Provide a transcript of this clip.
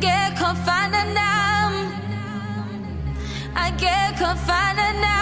get confined and I I get confined and